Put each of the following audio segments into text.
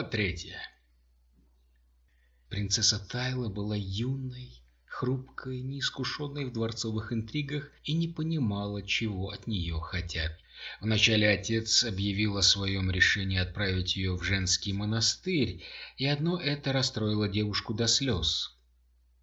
Глава третья Принцесса Тайла была юной, хрупкой, неискушенной в дворцовых интригах и не понимала, чего от нее хотят. Вначале отец объявил о своем решении отправить ее в женский монастырь, и одно это расстроило девушку до слез.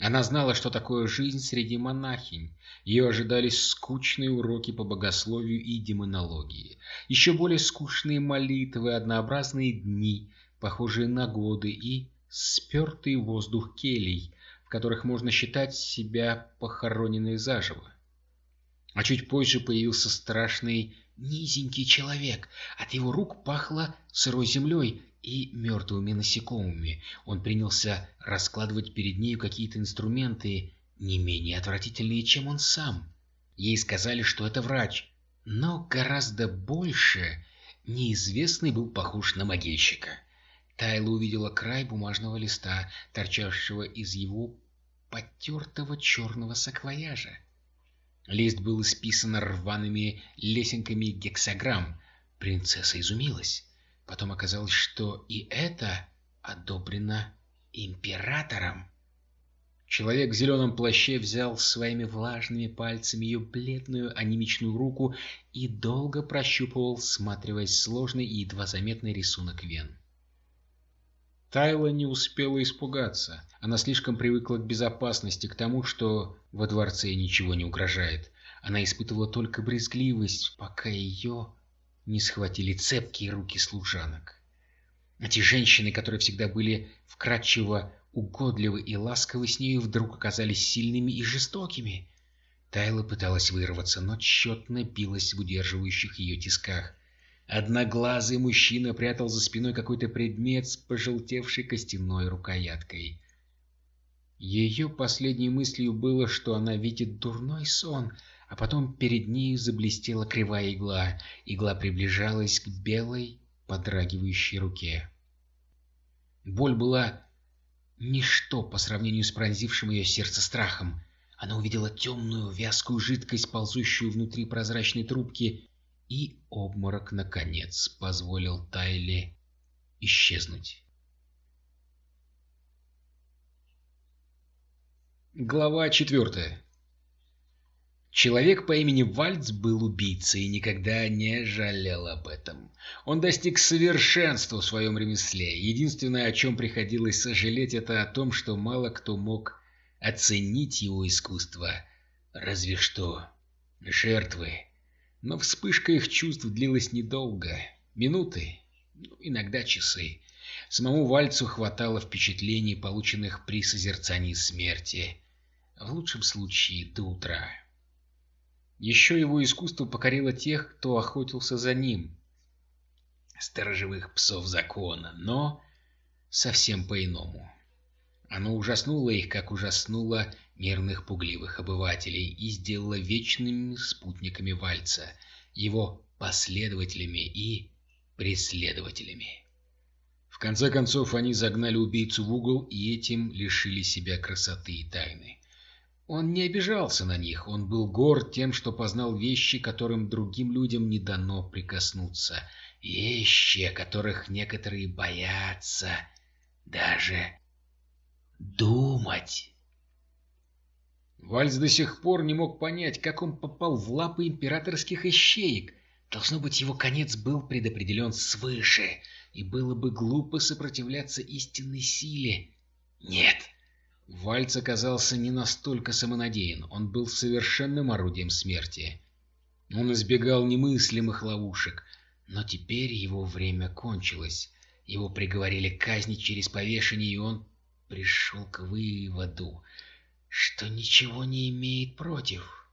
Она знала, что такое жизнь среди монахинь. Ее ожидали скучные уроки по богословию и демонологии, еще более скучные молитвы, однообразные дни, похожие на годы и спертый воздух келей, в которых можно считать себя похороненной заживо. А чуть позже появился страшный низенький человек. От его рук пахло сырой землей и мертвыми насекомыми. Он принялся раскладывать перед нею какие-то инструменты, не менее отвратительные, чем он сам. Ей сказали, что это врач, но гораздо больше неизвестный был похож на могильщика. Тайла увидела край бумажного листа, торчавшего из его потертого черного саквояжа. Лист был исписан рваными лесенками гексограмм. Принцесса изумилась. Потом оказалось, что и это одобрено императором. Человек в зеленом плаще взял своими влажными пальцами ее бледную анемичную руку и долго прощупывал, всматриваясь в сложный и едва заметный рисунок вен. Тайла не успела испугаться. Она слишком привыкла к безопасности, к тому, что во дворце ничего не угрожает. Она испытывала только брезгливость, пока ее не схватили цепкие руки служанок. Эти женщины, которые всегда были вкрадчиво угодливы и ласковы с нею, вдруг оказались сильными и жестокими. Тайла пыталась вырваться, но тщетно билась в удерживающих ее тисках. Одноглазый мужчина прятал за спиной какой-то предмет с пожелтевшей костяной рукояткой. Ее последней мыслью было, что она видит дурной сон, а потом перед ней заблестела кривая игла. Игла приближалась к белой, подрагивающей руке. Боль была ничто по сравнению с пронзившим ее сердце страхом. Она увидела темную, вязкую жидкость, ползущую внутри прозрачной трубки, и обморок, наконец, позволил Тайле исчезнуть. Глава четвертая Человек по имени Вальц был убийцей и никогда не жалел об этом. Он достиг совершенства в своем ремесле. Единственное, о чем приходилось сожалеть, это о том, что мало кто мог оценить его искусство. Разве что жертвы но вспышка их чувств длилась недолго. Минуты, ну, иногда часы. Самому Вальцу хватало впечатлений, полученных при созерцании смерти. В лучшем случае до утра. Еще его искусство покорило тех, кто охотился за ним. Сторожевых псов закона, но совсем по-иному. Оно ужаснуло их, как ужаснуло мирных пугливых обывателей и сделала вечными спутниками Вальца, его последователями и преследователями. В конце концов, они загнали убийцу в угол и этим лишили себя красоты и тайны. Он не обижался на них, он был горд тем, что познал вещи, которым другим людям не дано прикоснуться, вещи, которых некоторые боятся даже думать. Вальц до сих пор не мог понять, как он попал в лапы императорских ищеек. Должно быть, его конец был предопределен свыше, и было бы глупо сопротивляться истинной силе. Нет, Вальц оказался не настолько самонадеян, он был совершенным орудием смерти. Он избегал немыслимых ловушек, но теперь его время кончилось. Его приговорили казнить через повешение, и он пришел к выводу, что ничего не имеет против.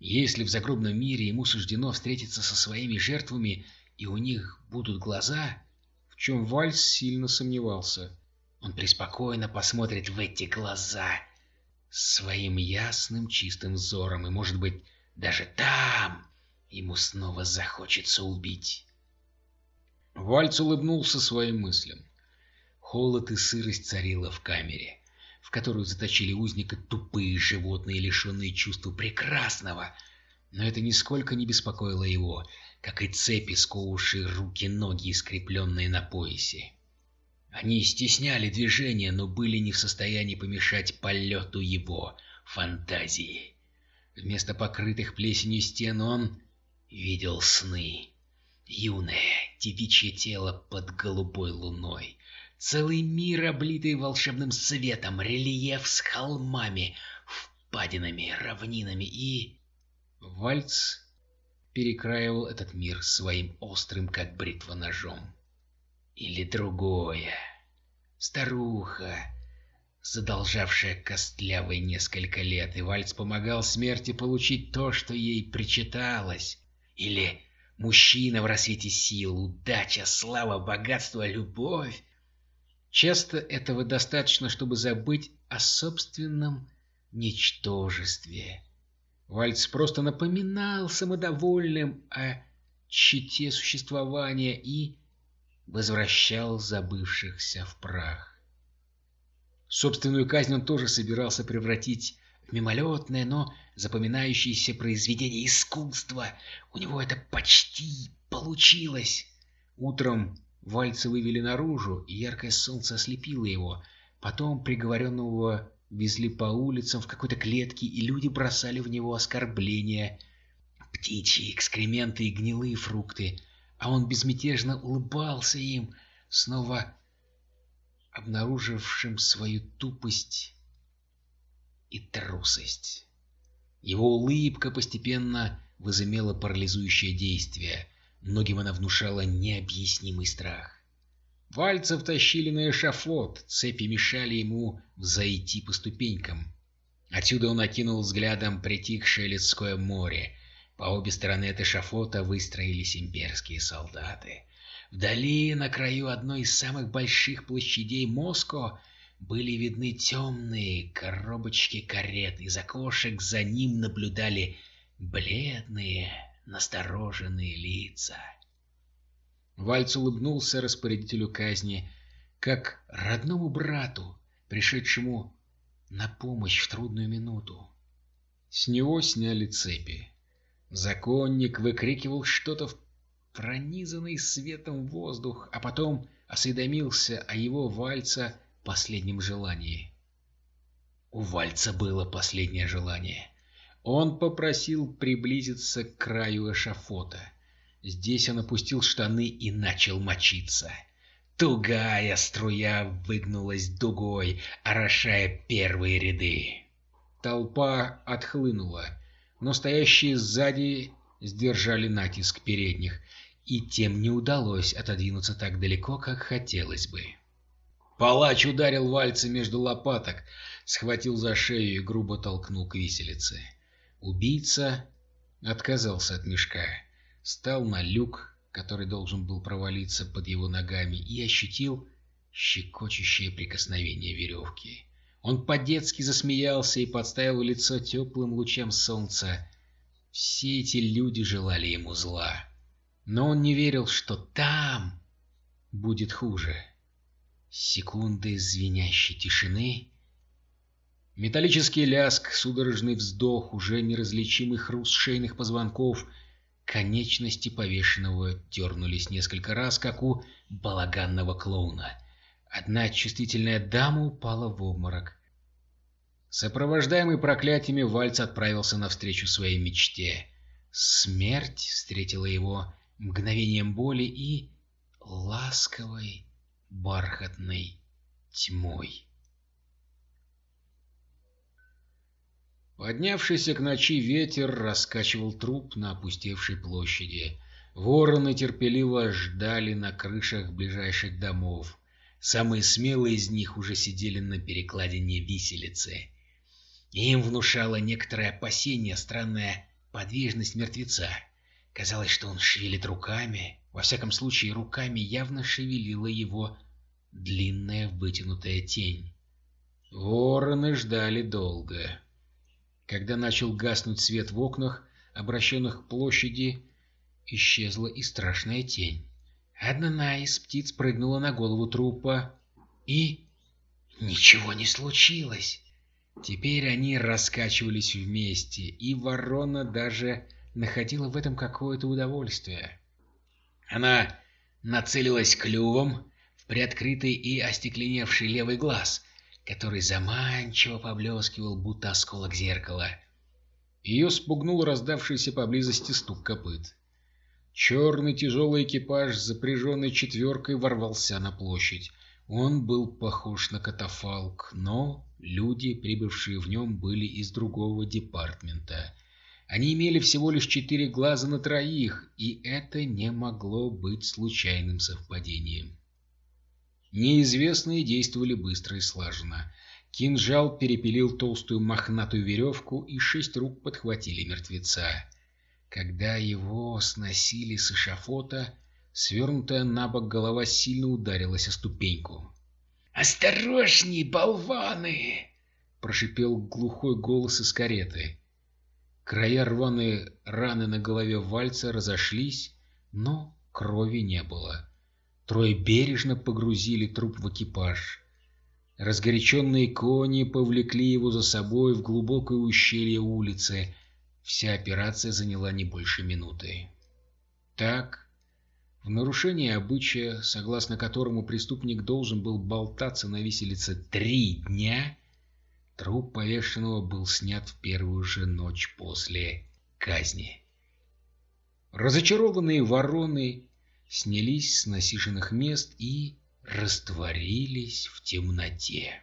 Если в загробном мире ему суждено встретиться со своими жертвами, и у них будут глаза, в чем Вальс сильно сомневался, он преспокойно посмотрит в эти глаза своим ясным чистым взором, и, может быть, даже там ему снова захочется убить. Вальц улыбнулся своим мыслям. Холод и сырость царила в камере в которую заточили узника тупые животные, лишенные чувства прекрасного. Но это нисколько не беспокоило его, как и цепи, сковывавшие руки-ноги, скрепленные на поясе. Они стесняли движение, но были не в состоянии помешать полету его фантазии. Вместо покрытых плесенью стен он видел сны. Юное девичье тело под голубой луной. Целый мир, облитый волшебным светом, рельеф с холмами, впадинами, равнинами и... Вальц перекраивал этот мир своим острым, как бритва, ножом. Или другое. Старуха, задолжавшая костлявой несколько лет, и Вальц помогал смерти получить то, что ей причиталось. Или мужчина в рассвете сил, удача, слава, богатство, любовь. Часто этого достаточно, чтобы забыть о собственном ничтожестве. Вальц просто напоминал самодовольным о чите существования и возвращал забывшихся в прах. Собственную казнь он тоже собирался превратить в мимолетное, но запоминающееся произведение искусства. У него это почти получилось. Утром Вальца вывели наружу, и яркое солнце ослепило его. Потом приговоренного везли по улицам в какой-то клетке, и люди бросали в него оскорбления. Птичьи экскременты и гнилые фрукты — а он безмятежно улыбался им, снова обнаружившим свою тупость и трусость. Его улыбка постепенно возымела парализующее действие. Многим она внушала необъяснимый страх. Вальцев тащили на эшафот, цепи мешали ему взойти по ступенькам. Отсюда он окинул взглядом притихшее людское море, по обе стороны от эшафота выстроились имперские солдаты. Вдали, на краю одной из самых больших площадей Моско, были видны темные коробочки карет. Из окошек за ним наблюдали бледные, настороженные лица. Вальц улыбнулся распорядителю казни, как родному брату, пришедшему на помощь в трудную минуту. С него сняли цепи. Законник выкрикивал что-то в пронизанный светом воздух, а потом осведомился о его Вальца последнем желании. У Вальца было последнее желание. Он попросил приблизиться к краю эшафота. Здесь он опустил штаны и начал мочиться. Тугая струя выгнулась дугой, орошая первые ряды. Толпа отхлынула но стоящие сзади сдержали натиск передних, и тем не удалось отодвинуться так далеко, как хотелось бы. Палач ударил Вальца между лопаток, схватил за шею и грубо толкнул к виселице. Убийца отказался от мешка, стал на люк, который должен был провалиться под его ногами, и ощутил щекочущее прикосновение веревки. Он по-детски засмеялся и подставил лицо теплым лучам солнца. Все эти люди желали ему зла. Но он не верил, что там будет хуже. Секунды звенящей тишины. Металлический ляск, судорожный вздох, уже неразличимый хруст шейных позвонков. Конечности повешенного дернулись несколько раз, как у балаганного клоуна — Одна чувствительная дама упала в обморок. Сопровождаемый проклятиями, Вальц отправился навстречу своей мечте. Смерть встретила его мгновением боли и ласковой, бархатной тьмой. Поднявшийся к ночи ветер раскачивал труп на опустевшей площади. Вороны терпеливо ждали на крышах ближайших домов. Самые смелые из них уже сидели на перекладине виселицы. им внушало некоторое опасение странная подвижность мертвеца. Казалось, что он шевелит руками. Во всяком случае, руками явно шевелила его длинная вытянутая тень. Вороны ждали долго. Когда начал гаснуть свет в окнах, обращенных к площади, исчезла и страшная тень. Одна из птиц прыгнула на голову трупа, и... Ничего не случилось. Теперь они раскачивались вместе, и ворона даже находила в этом какое-то удовольствие. Она нацелилась клювом в приоткрытый и остекленевший левый глаз, который заманчиво поблескивал, будто осколок зеркала. Ее спугнул раздавшийся поблизости стук копыт. Черный тяжелый экипаж, запряженный четверкой, ворвался на площадь. Он был похож на катафалк, но люди, прибывшие в нем, были из другого департмента. Они имели всего лишь четыре глаза на троих, и это не могло быть случайным совпадением. Неизвестные действовали быстро и слаженно. Кинжал перепилил толстую мохнатую веревку, и шесть рук подхватили мертвеца. Когда его сносили с эшафота, Свернутая на бок голова сильно ударилась о ступеньку. «Осторожней, болваны!» — прошипел глухой голос из кареты. Края рваной раны на голове вальца разошлись, но крови не было. Трое бережно погрузили труп в экипаж. Разгоряченные кони повлекли его за собой в глубокое ущелье улицы. Вся операция заняла не больше минуты. Так в нарушение обычая, согласно которому преступник должен был болтаться на виселице три дня, труп повешенного был снят в первую же ночь после казни. Разочарованные вороны снялись с насиженных мест и растворились в темноте.